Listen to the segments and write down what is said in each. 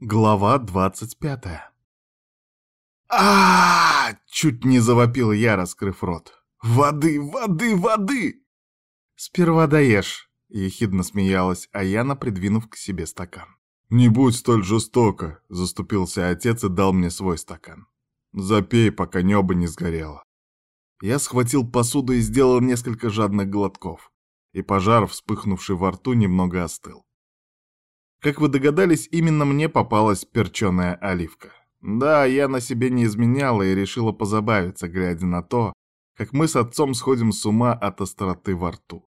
Глава двадцать пятая. а Чуть не завопил я, раскрыв рот. «Воды, воды, воды!» «Сперва доешь», — ехидно смеялась Аяна, придвинув к себе стакан. «Не будь столь жестоко», — заступился отец и дал мне свой стакан. «Запей, пока небо не сгорело». Я схватил посуду и сделал несколько жадных глотков, и пожар, вспыхнувший во рту, немного остыл. Как вы догадались, именно мне попалась перченая оливка. Да, я на себе не изменяла и решила позабавиться, глядя на то, как мы с отцом сходим с ума от остроты во рту.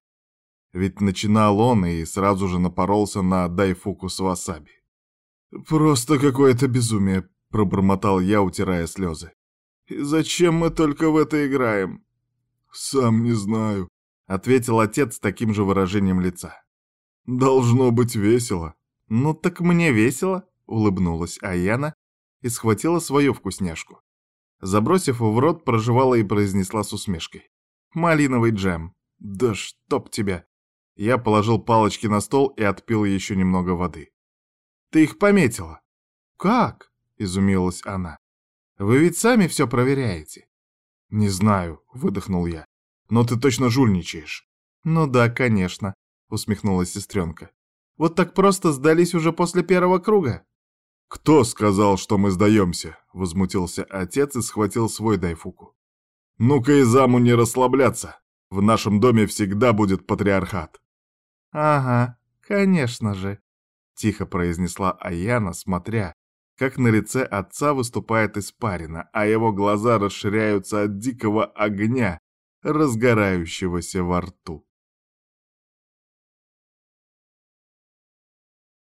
Ведь начинал он и сразу же напоролся на дайфуку с васаби. «Просто какое-то безумие», — пробормотал я, утирая слезы. «И зачем мы только в это играем?» «Сам не знаю», — ответил отец с таким же выражением лица. «Должно быть весело». «Ну так мне весело», — улыбнулась Аяна и схватила свою вкусняшку. Забросив в рот, прожевала и произнесла с усмешкой. «Малиновый джем. Да чтоб тебя!» Я положил палочки на стол и отпил еще немного воды. «Ты их пометила?» «Как?» — изумилась она. «Вы ведь сами все проверяете». «Не знаю», — выдохнул я. «Но ты точно жульничаешь». «Ну да, конечно», — усмехнулась сестренка. Вот так просто сдались уже после первого круга?» «Кто сказал, что мы сдаемся?» — возмутился отец и схватил свой дайфуку. «Ну-ка и заму не расслабляться. В нашем доме всегда будет патриархат». «Ага, конечно же», — тихо произнесла Аяна, смотря, как на лице отца выступает испарина, а его глаза расширяются от дикого огня, разгорающегося во рту.